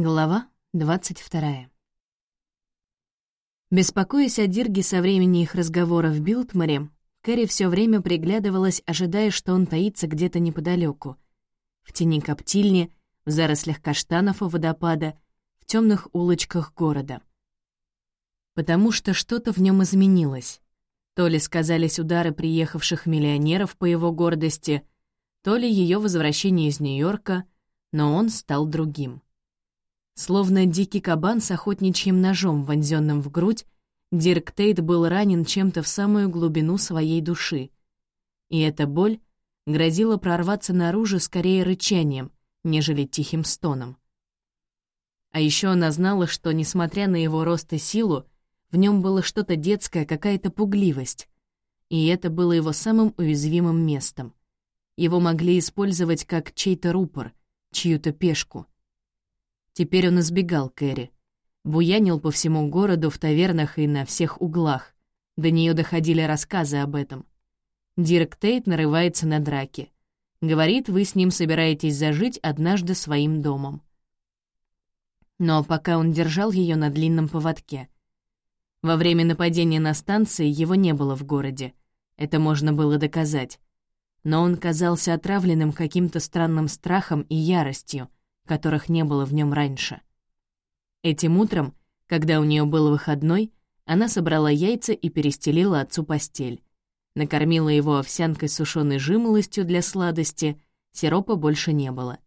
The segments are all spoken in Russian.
Глава 22. Беспокоясь о Дирге со времени их разговора в Билтморе, Кэрри все время приглядывалась, ожидая, что он таится где-то неподалеку, в тени коптильни, в зарослях каштанов у водопада, в темных улочках города. Потому что что-то в нем изменилось. То ли сказались удары приехавших миллионеров по его гордости, то ли ее возвращение из Нью-Йорка, но он стал другим. Словно дикий кабан с охотничьим ножом, вонзенным в грудь, Дирк Тейт был ранен чем-то в самую глубину своей души. И эта боль грозила прорваться наружу скорее рычанием, нежели тихим стоном. А еще она знала, что, несмотря на его рост и силу, в нем было что-то детское, какая-то пугливость. И это было его самым уязвимым местом. Его могли использовать как чей-то рупор, чью-то пешку — Теперь он избегал Кэрри. Буянил по всему городу в тавернах и на всех углах. До нее доходили рассказы об этом. Дирк Тейт нарывается на драки. Говорит, вы с ним собираетесь зажить однажды своим домом. Но пока он держал ее на длинном поводке. Во время нападения на станции его не было в городе. Это можно было доказать. Но он казался отравленным каким-то странным страхом и яростью, которых не было в нем раньше. Этим утром, когда у нее был выходной, она собрала яйца и перестелила отцу постель. Накормила его овсянкой с сушеной жимолостью для сладости, сиропа больше не было.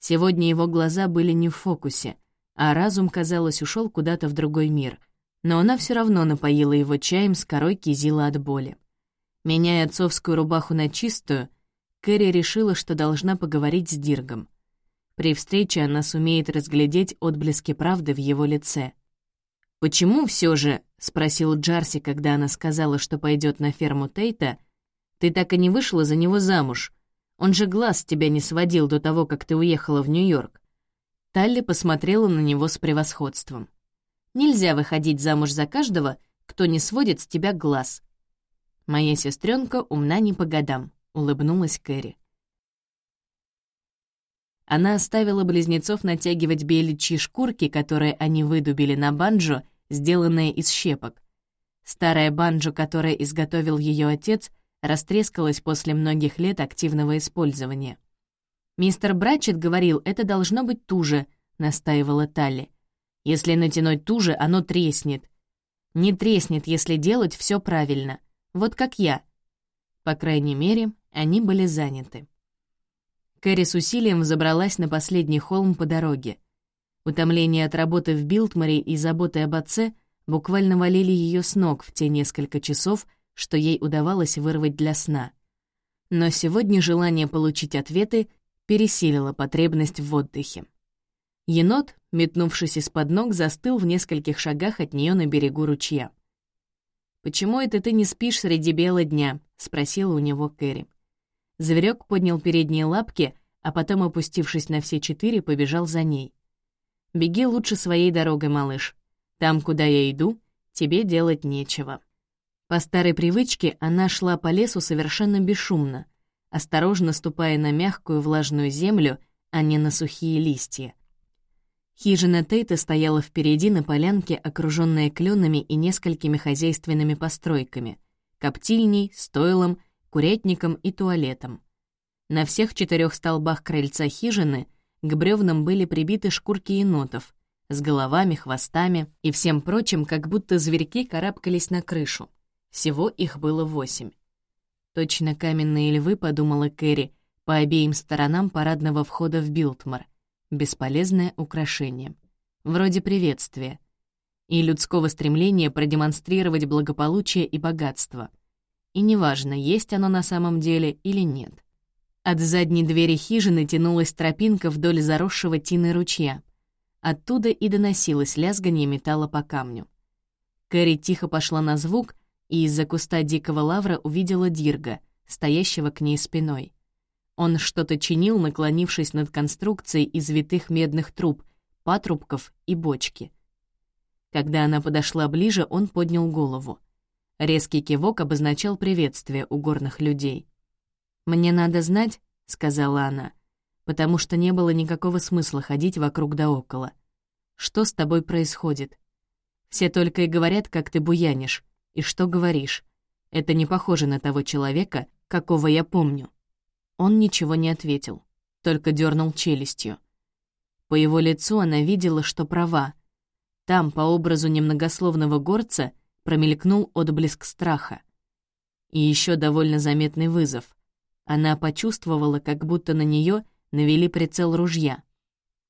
Сегодня его глаза были не в фокусе, а разум, казалось, ушел куда-то в другой мир. Но она все равно напоила его чаем с корой кизила от боли. Меняя отцовскую рубаху на чистую, Кэрри решила, что должна поговорить с Диргом. При встрече она сумеет разглядеть отблески правды в его лице. «Почему все же?» — спросил Джарси, когда она сказала, что пойдет на ферму Тейта. «Ты так и не вышла за него замуж. Он же глаз с тебя не сводил до того, как ты уехала в Нью-Йорк». Талли посмотрела на него с превосходством. «Нельзя выходить замуж за каждого, кто не сводит с тебя глаз». «Моя сестренка умна не по годам», — улыбнулась Кэрри. Она оставила близнецов натягивать беличьи шкурки, которые они выдубили на банджо, сделанные из щепок. Старая банджо, которое изготовил ее отец, растрескалась после многих лет активного использования. «Мистер Братчет говорил, это должно быть туже», — настаивала Талли. «Если натянуть туже, оно треснет». «Не треснет, если делать все правильно. Вот как я». По крайней мере, они были заняты. Кэрри с усилием забралась на последний холм по дороге. Утомление от работы в Билтморе и заботы об отце буквально валили ее с ног в те несколько часов, что ей удавалось вырвать для сна. Но сегодня желание получить ответы пересилило потребность в отдыхе. Енот, метнувшись из-под ног, застыл в нескольких шагах от нее на берегу ручья. «Почему это ты не спишь среди бела дня?» — спросила у него Кэрри. Зверек поднял передние лапки, а потом, опустившись на все четыре, побежал за ней. «Беги лучше своей дорогой, малыш. Там, куда я иду, тебе делать нечего». По старой привычке она шла по лесу совершенно бесшумно, осторожно ступая на мягкую влажную землю, а не на сухие листья. Хижина Тейта стояла впереди на полянке, окруженная кленами и несколькими хозяйственными постройками — коптильней, стойлом — курятником и туалетом. На всех четырех столбах крыльца хижины к бревнам были прибиты шкурки енотов с головами, хвостами и всем прочим, как будто зверьки карабкались на крышу. Всего их было восемь. Точно каменные львы, подумала Кэрри, по обеим сторонам парадного входа в Билтмор. Бесполезное украшение. Вроде приветствия. И людского стремления продемонстрировать благополучие и богатство — и неважно, есть оно на самом деле или нет. От задней двери хижины тянулась тропинка вдоль заросшего тины ручья. Оттуда и доносилось лязганье металла по камню. Кэрри тихо пошла на звук и из-за куста дикого лавра увидела Дирга, стоящего к ней спиной. Он что-то чинил, наклонившись над конструкцией из витых медных труб, патрубков и бочки. Когда она подошла ближе, он поднял голову. Резкий кивок обозначал приветствие у горных людей. «Мне надо знать», — сказала она, потому что не было никакого смысла ходить вокруг да около. «Что с тобой происходит?» «Все только и говорят, как ты буянишь, и что говоришь. Это не похоже на того человека, какого я помню». Он ничего не ответил, только дернул челюстью. По его лицу она видела, что права. Там, по образу немногословного горца, промелькнул отблеск страха. И еще довольно заметный вызов. Она почувствовала, как будто на нее навели прицел ружья.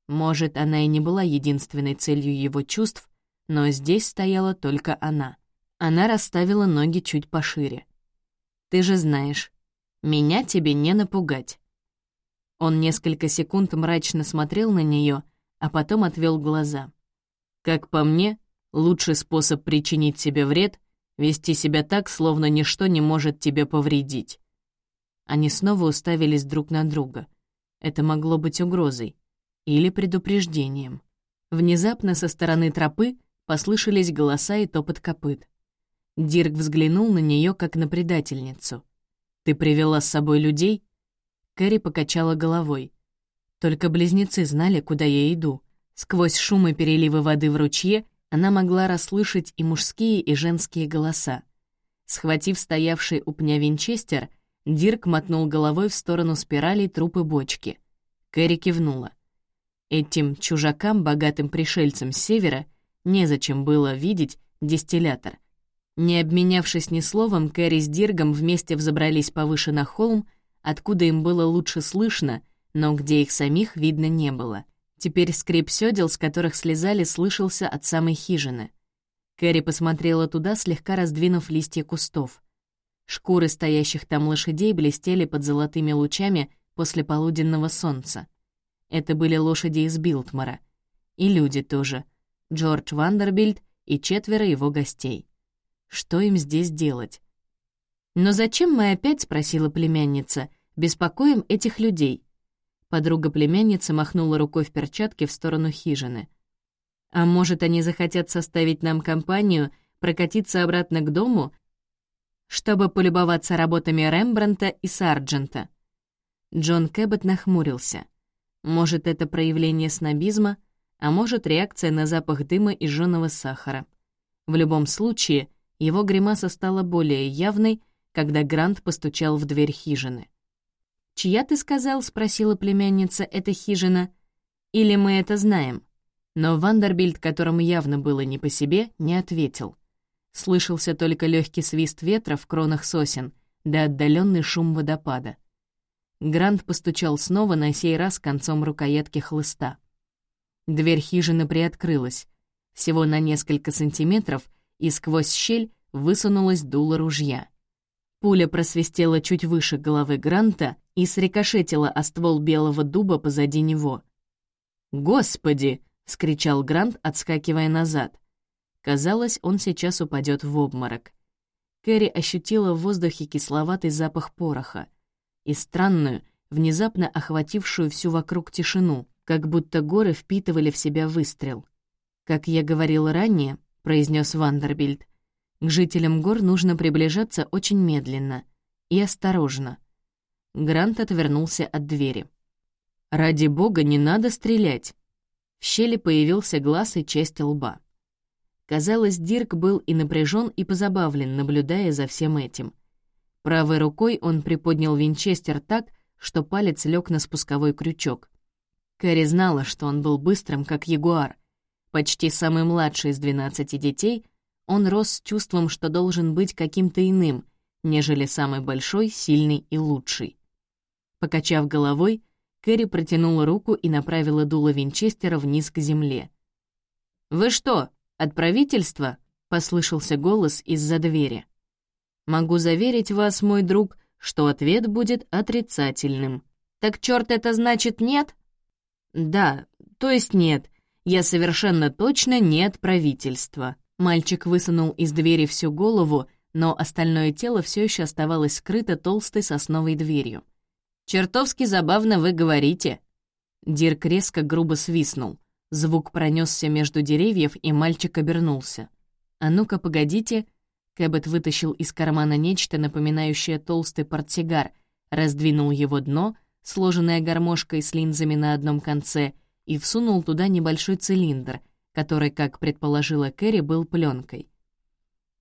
Может, она и не была единственной целью его чувств, но здесь стояла только она. Она расставила ноги чуть пошире. «Ты же знаешь, меня тебе не напугать». Он несколько секунд мрачно смотрел на нее, а потом отвел глаза. «Как по мне, лучший способ причинить себе вред — вести себя так, словно ничто не может тебе повредить». Они снова уставились друг на друга. Это могло быть угрозой или предупреждением. Внезапно со стороны тропы послышались голоса и топот копыт. Дирк взглянул на нее как на предательницу. «Ты привела с собой людей?» Кэрри покачала головой. Только близнецы знали, куда я иду. Сквозь шум и переливы воды в ручье она могла расслышать и мужские, и женские голоса. Схватив стоявший у пня винчестер, Дирк мотнул головой в сторону спирали трупы бочки. Кэрри кивнула. Этим чужакам, богатым пришельцам с севера, незачем было видеть дистиллятор. Не обменявшись ни словом, Кэрри с Диргом вместе взобрались повыше на холм, откуда им было лучше слышно, но где их самих видно не было. Теперь скрип сёдел, с которых слезали, слышался от самой хижины. Кэрри посмотрела туда, слегка раздвинув листья кустов. Шкуры стоящих там лошадей блестели под золотыми лучами после полуденного солнца. Это были лошади из Билтмора. И люди тоже. Джордж Вандербильд и четверо его гостей. Что им здесь делать? «Но зачем мы опять, — спросила племянница, — беспокоим этих людей?» Подруга племянницы махнула рукой в перчатке в сторону хижины. «А может, они захотят составить нам компанию, прокатиться обратно к дому, чтобы полюбоваться работами Рембранта и Сарджента?» Джон Кэббет нахмурился. Может, это проявление снобизма, а может, реакция на запах дыма и жжёного сахара. В любом случае, его гримаса стала более явной, когда Грант постучал в дверь хижины. «Чья, ты сказал?» — спросила племянница, — «это хижина? Или мы это знаем?» Но Вандербильд, которому явно было не по себе, не ответил. Слышался только легкий свист ветра в кронах сосен, да отдаленный шум водопада. Грант постучал снова, на сей раз концом рукоятки хлыста. Дверь хижины приоткрылась. Всего на несколько сантиметров, и сквозь щель высунулась дуло ружья. Пуля просвистела чуть выше головы Гранта и срикошетила о ствол белого дуба позади него. «Господи!» — вскричал Грант, отскакивая назад. Казалось, он сейчас упадет в обморок. Кэрри ощутила в воздухе кисловатый запах пороха и странную, внезапно охватившую всю вокруг тишину, как будто горы впитывали в себя выстрел. «Как я говорил ранее», — произнес Вандербильд, к жителям гор нужно приближаться очень медленно и осторожно. Грант отвернулся от двери. «Ради бога, не надо стрелять!» В щели появился глаз и часть лба. Казалось, Дирк был и напряжен, и позабавлен, наблюдая за всем этим. Правой рукой он приподнял винчестер так, что палец лег на спусковой крючок. Кэрри знала, что он был быстрым, как ягуар. Почти самый младший из двенадцати детей, он рос с чувством, что должен быть каким-то иным, нежели самый большой, сильный и лучший. Покачав головой, Кэрри протянула руку и направила дуло Винчестера вниз к земле. «Вы что, от правительства?» — послышался голос из-за двери. «Могу заверить вас, мой друг, что ответ будет отрицательным». «Так черт это значит нет?» «Да, то есть нет. Я совершенно точно не от правительства». Мальчик высунул из двери всю голову, но остальное тело все еще оставалось скрыто толстой сосновой дверью. «Чертовски забавно вы говорите». Дирк резко грубо свистнул. Звук пронесся между деревьев, и мальчик обернулся. «А ну-ка, погодите». Кэббет вытащил из кармана нечто, напоминающее толстый портсигар, раздвинул его дно, сложенная гармошкой с линзами на одном конце, и всунул туда небольшой цилиндр, который, как предположила Кэрри, был пленкой.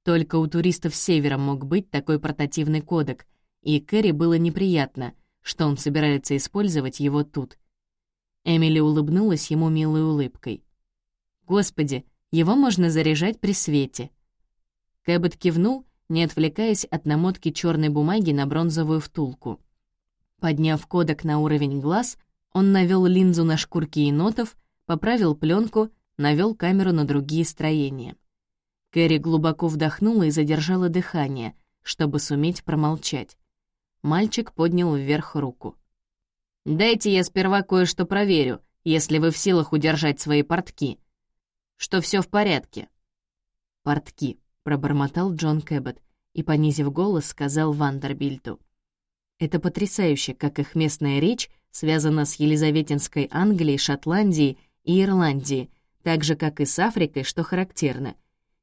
Только у туристов севера мог быть такой портативный кодек, и Кэрри было неприятно, что он собирается использовать его тут. Эмили улыбнулась ему милой улыбкой. «Господи, его можно заряжать при свете». Кэббет кивнул, не отвлекаясь от намотки черной бумаги на бронзовую втулку. Подняв кодек на уровень глаз, он навел линзу на шкурки енотов, поправил пленку, навел камеру на другие строения. Кэрри глубоко вдохнула и задержала дыхание, чтобы суметь промолчать. Мальчик поднял вверх руку. «Дайте я сперва кое-что проверю, если вы в силах удержать свои портки. Что все в порядке». «Портки», — пробормотал Джон Кэббет и, понизив голос, сказал Вандербильту. «Это потрясающе, как их местная речь связана с Елизаветинской Англией, Шотландией и Ирландией, так же, как и с Африкой, что характерно.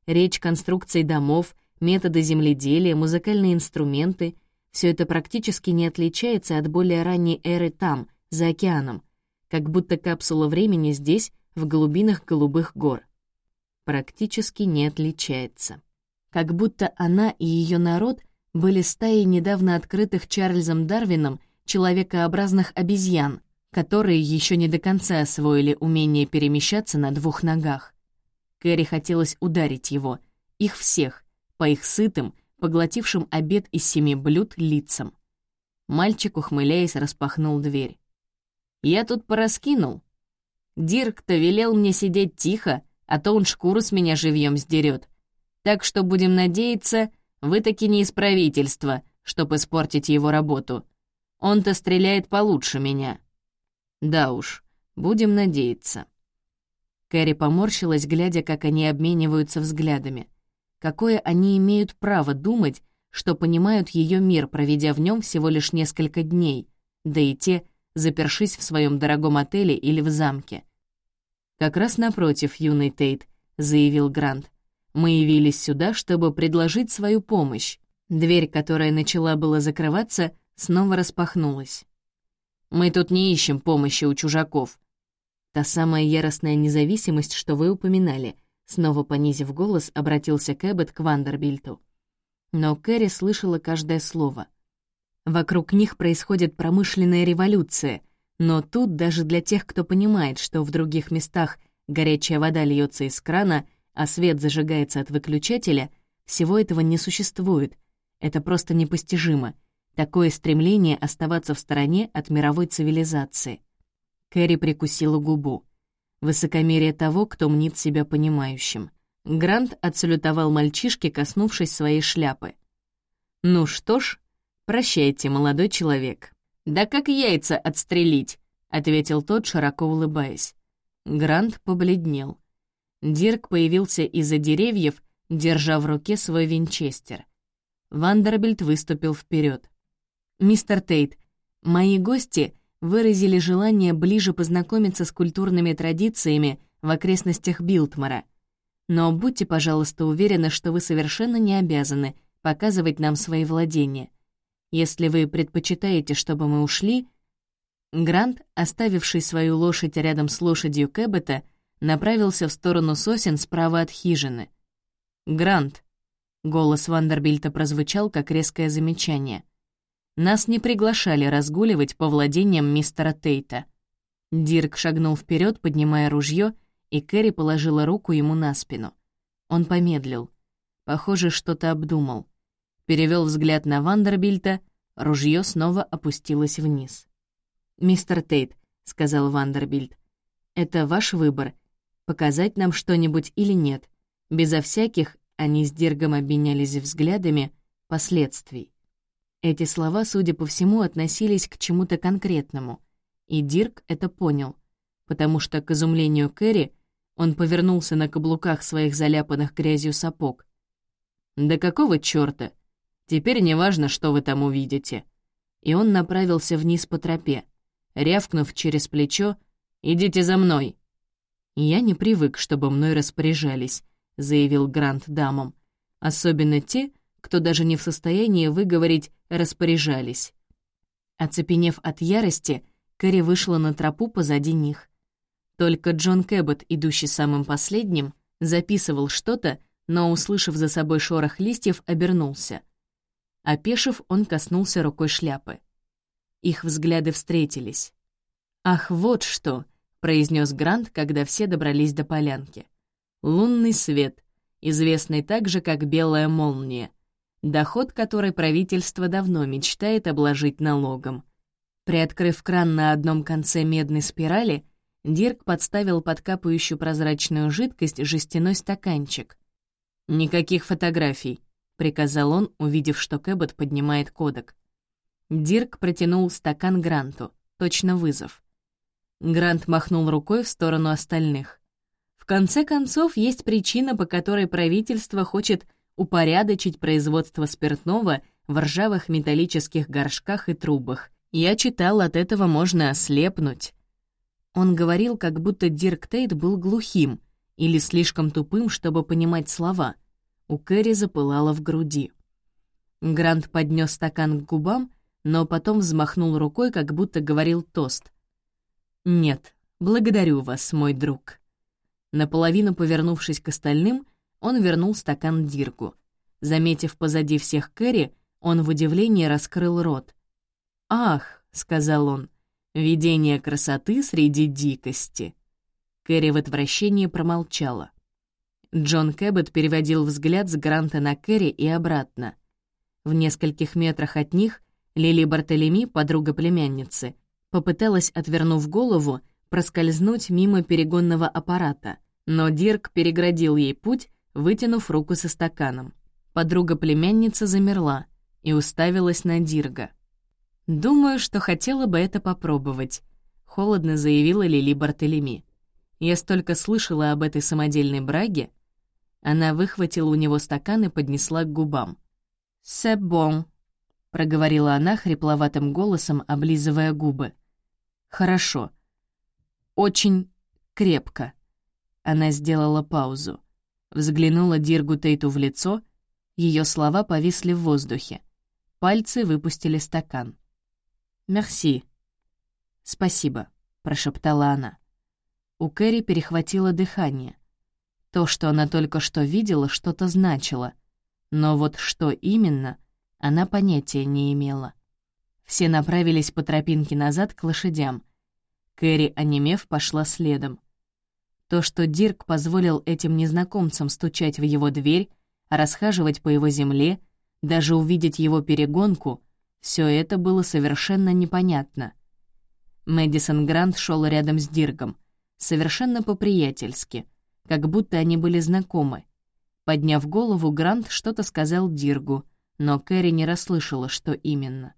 Речь конструкций домов, методы земледелия, музыкальные инструменты — все это практически не отличается от более ранней эры там, за океаном, как будто капсула времени здесь, в глубинах голубых гор. Практически не отличается. Как будто она и ее народ были стаей недавно открытых Чарльзом Дарвином человекообразных обезьян, которые еще не до конца освоили умение перемещаться на двух ногах. Кэрри хотелось ударить его, их всех, по их сытым, поглотившим обед из семи блюд лицам. Мальчик, ухмыляясь, распахнул дверь. «Я тут пораскинул. Дирк-то велел мне сидеть тихо, а то он шкуру с меня живьем сдерет. Так что будем надеяться, вы таки не из правительства, чтоб испортить его работу. Он-то стреляет получше меня». «Да уж, будем надеяться». Кэрри поморщилась, глядя, как они обмениваются взглядами. Какое они имеют право думать, что понимают ее мир, проведя в нем всего лишь несколько дней, да и те, запершись в своем дорогом отеле или в замке. «Как раз напротив, юный Тейт», — заявил Грант. «Мы явились сюда, чтобы предложить свою помощь». Дверь, которая начала было закрываться, снова распахнулась. «Мы тут не ищем помощи у чужаков», Та самая яростная независимость, что вы упоминали, снова понизив голос, обратился Кэббет к Вандербильту. Но Кэрри слышала каждое слово. Вокруг них происходит промышленная революция, но тут даже для тех, кто понимает, что в других местах горячая вода льется из крана, а свет зажигается от выключателя, всего этого не существует. Это просто непостижимо. Такое стремление оставаться в стороне от мировой цивилизации. Кэрри прикусила губу. Высокомерие того, кто мнит себя понимающим. Грант отсалютовал мальчишке, коснувшись своей шляпы. «Ну что ж, прощайте, молодой человек». «Да как яйца отстрелить?» — ответил тот, широко улыбаясь. Грант побледнел. Дирк появился из-за деревьев, держа в руке свой винчестер. Вандербильд выступил вперед. «Мистер Тейт, мои гости выразили желание ближе познакомиться с культурными традициями в окрестностях Билтмара. Но будьте, пожалуйста, уверены, что вы совершенно не обязаны показывать нам свои владения. Если вы предпочитаете, чтобы мы ушли...» Грант, оставивший свою лошадь рядом с лошадью Кэббета, направился в сторону сосен справа от хижины. «Грант!» — голос Вандербильта прозвучал, как резкое замечание. Нас не приглашали разгуливать по владениям мистера Тейта. Дирк шагнул вперед, поднимая ружье, и Кэрри положила руку ему на спину. Он помедлил. Похоже, что-то обдумал. Перевел взгляд на Вандербильта, ружье снова опустилось вниз. «Мистер Тейт», — сказал Вандербильт, — «это ваш выбор, показать нам что-нибудь или нет, безо всяких, они с Диргом обменялись взглядами, последствий. Эти слова, судя по всему, относились к чему-то конкретному, и Дирк это понял, потому что, к изумлению Кэрри, он повернулся на каблуках своих заляпанных грязью сапог. «Да какого чёрта? Теперь не важно, что вы там увидите». И он направился вниз по тропе, рявкнув через плечо «Идите за мной!» «Я не привык, чтобы мной распоряжались», — заявил Грант дамам. «Особенно те, кто даже не в состоянии выговорить «распоряжались». Оцепенев от ярости, Кэрри вышла на тропу позади них. Только Джон Кэббот, идущий самым последним, записывал что-то, но, услышав за собой шорох листьев, обернулся. Опешив, он коснулся рукой шляпы. Их взгляды встретились. «Ах, вот что!» — произнес Грант, когда все добрались до полянки. «Лунный свет, известный также как белая молния, доход которой правительство давно мечтает обложить налогом. Приоткрыв кран на одном конце медной спирали, Дирк подставил под капающую прозрачную жидкость жестяной стаканчик. «Никаких фотографий», — приказал он, увидев, что Кэббот поднимает кодек. Дирк протянул стакан Гранту, точно вызов. Грант махнул рукой в сторону остальных. В конце концов, есть причина, по которой правительство хочет упорядочить производство спиртного в ржавых металлических горшках и трубах. Я читал, от этого можно ослепнуть. Он говорил, как будто Дирк Тейт был глухим или слишком тупым, чтобы понимать слова. У Кэрри запылало в груди. Грант поднес стакан к губам, но потом взмахнул рукой, как будто говорил тост. «Нет, благодарю вас, мой друг». Наполовину повернувшись к остальным, он вернул стакан Дирку. Заметив позади всех Кэрри, он в удивлении раскрыл рот. «Ах», — сказал он, — Видение красоты среди дикости. Кэрри в отвращении промолчала. Джон Кэббет переводил взгляд с Гранта на Кэрри и обратно. В нескольких метрах от них Лили Бартолеми, подруга племянницы, попыталась, отвернув голову, проскользнуть мимо перегонного аппарата, но Дирк переградил ей путь, вытянув руку со стаканом. Подруга племянницы замерла и уставилась на Дирга. «Думаю, что хотела бы это попробовать», — холодно заявила Лили Бартелеми. «Я столько слышала об этой самодельной браге». Она выхватила у него стакан и поднесла к губам. «Се бон», — проговорила она хрипловатым голосом, облизывая губы. «Хорошо. Очень крепко». Она сделала паузу. Взглянула Диргу Тейту в лицо, ее слова повисли в воздухе. Пальцы выпустили стакан. «Мерси». «Спасибо», — прошептала она. У Кэрри перехватило дыхание. То, что она только что видела, что-то значило. Но вот что именно, она понятия не имела. Все направились по тропинке назад к лошадям. Кэрри, онемев, пошла следом. То, что Дирк позволил этим незнакомцам стучать в его дверь, расхаживать по его земле, даже увидеть его перегонку — все это было совершенно непонятно. Мэдисон Грант шел рядом с Диргом, совершенно по-приятельски, как будто они были знакомы. Подняв голову, Грант что-то сказал Диргу, но Кэрри не расслышала, что именно.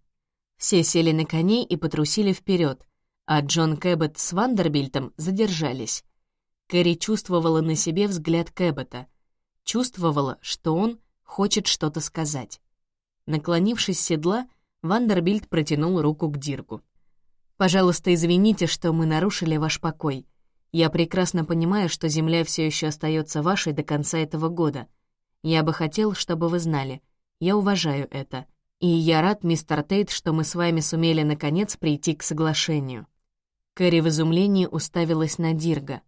Все сели на коней и потрусили вперед, а Джон Кэббет с Вандербильтом задержались. Кэрри чувствовала на себе взгляд Кэббета, чувствовала, что он хочет что-то сказать. Наклонившись с седла, Вандербильд протянул руку к Дирку. «Пожалуйста, извините, что мы нарушили ваш покой. Я прекрасно понимаю, что земля все еще остается вашей до конца этого года. Я бы хотел, чтобы вы знали. Я уважаю это. И я рад, мистер Тейт, что мы с вами сумели наконец прийти к соглашению». Кэрри в изумлении уставилась на Дирга.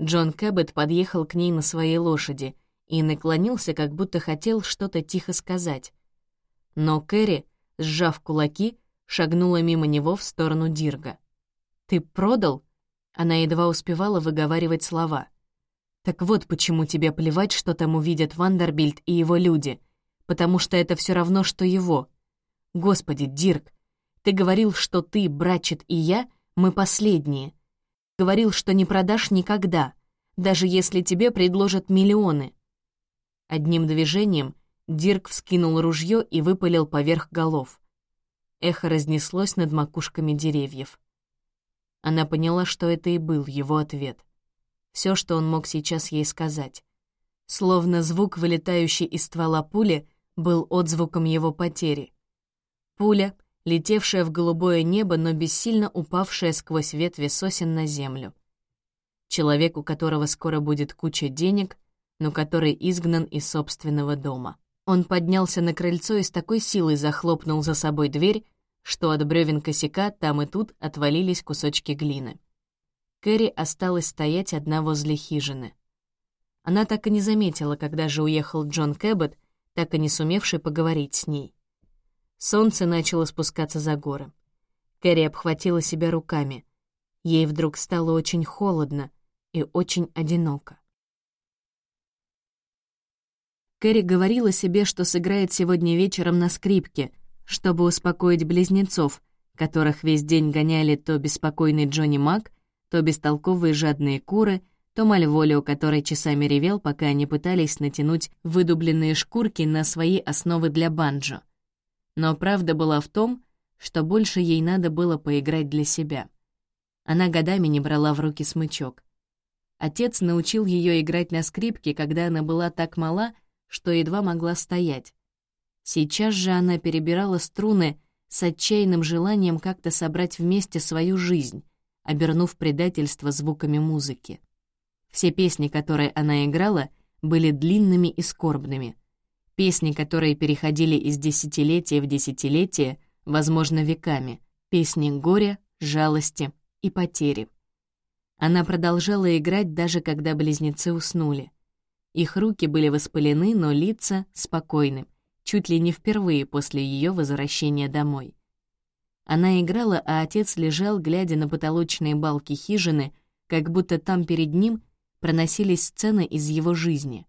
Джон Кэббет подъехал к ней на своей лошади и наклонился, как будто хотел что-то тихо сказать. Но Кэрри сжав кулаки, шагнула мимо него в сторону Дирга. «Ты продал?» Она едва успевала выговаривать слова. «Так вот почему тебе плевать, что там увидят Вандербильд и его люди, потому что это все равно, что его. Господи, Дирк, ты говорил, что ты, Братчет и я, мы последние. Говорил, что не продашь никогда, даже если тебе предложат миллионы». Одним движением Дирк вскинул ружье и выпалил поверх голов. Эхо разнеслось над макушками деревьев. Она поняла, что это и был его ответ. Все, что он мог сейчас ей сказать. Словно звук, вылетающий из ствола пули, был отзвуком его потери. Пуля, летевшая в голубое небо, но бессильно упавшая сквозь ветви сосен на землю. Человек, у которого скоро будет куча денег, но который изгнан из собственного дома. Он поднялся на крыльцо и с такой силой захлопнул за собой дверь, что от бревен косяка там и тут отвалились кусочки глины. Кэрри осталась стоять одна возле хижины. Она так и не заметила, когда же уехал Джон Кэббет, так и не сумевший поговорить с ней. Солнце начало спускаться за горы. Кэрри обхватила себя руками. Ей вдруг стало очень холодно и очень одиноко. Кэрри говорила себе, что сыграет сегодня вечером на скрипке, чтобы успокоить близнецов, которых весь день гоняли то беспокойный Джонни Мак, то бестолковые жадные куры, то Мальволио, который часами ревел, пока они пытались натянуть выдубленные шкурки на свои основы для банджо. Но правда была в том, что больше ей надо было поиграть для себя. Она годами не брала в руки смычок. Отец научил ее играть на скрипке, когда она была так мала, что едва могла стоять. Сейчас же она перебирала струны с отчаянным желанием как-то собрать вместе свою жизнь, обернув предательство звуками музыки. Все песни, которые она играла, были длинными и скорбными. Песни, которые переходили из десятилетия в десятилетие, возможно, веками. Песни горя, жалости и потери. Она продолжала играть, даже когда близнецы уснули. Их руки были воспалены, но лица спокойны, чуть ли не впервые после ее возвращения домой. Она играла, а отец лежал, глядя на потолочные балки хижины, как будто там перед ним проносились сцены из его жизни.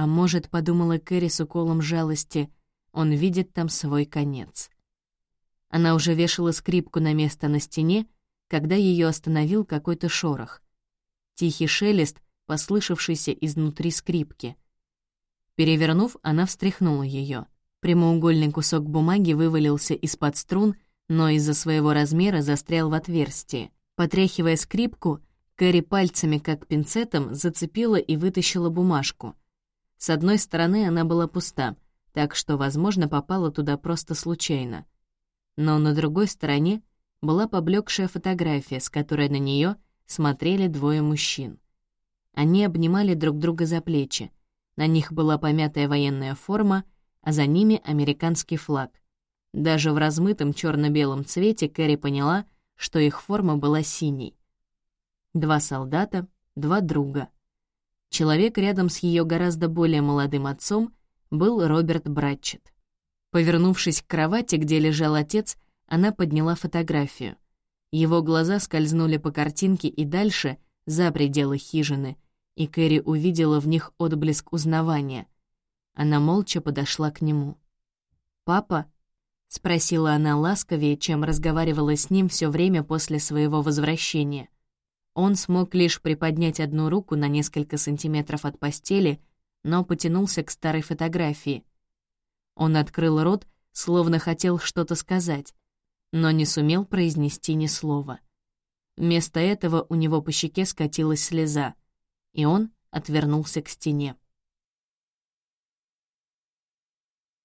А может, подумала Кэрри с уколом жалости, он видит там свой конец. Она уже вешала скрипку на место на стене, когда ее остановил какой-то шорох. Тихий шелест, послышавшийся изнутри скрипки. Перевернув, она встряхнула ее. Прямоугольный кусок бумаги вывалился из-под струн, но из-за своего размера застрял в отверстии. Потряхивая скрипку, Кэрри пальцами, как пинцетом, зацепила и вытащила бумажку. С одной стороны она была пуста, так что, возможно, попала туда просто случайно. Но на другой стороне была поблекшая фотография, с которой на нее смотрели двое мужчин. Они обнимали друг друга за плечи. На них была помятая военная форма, а за ними американский флаг. Даже в размытом черно белом цвете Кэрри поняла, что их форма была синей. Два солдата, два друга. Человек рядом с ее гораздо более молодым отцом был Роберт Братчет. Повернувшись к кровати, где лежал отец, она подняла фотографию. Его глаза скользнули по картинке и дальше, за пределы хижины, и Кэрри увидела в них отблеск узнавания. Она молча подошла к нему. «Папа?» — спросила она ласковее, чем разговаривала с ним все время после своего возвращения. Он смог лишь приподнять одну руку на несколько сантиметров от постели, но потянулся к старой фотографии. Он открыл рот, словно хотел что-то сказать, но не сумел произнести ни слова. Вместо этого у него по щеке скатилась слеза, и он отвернулся к стене.